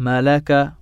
ما لك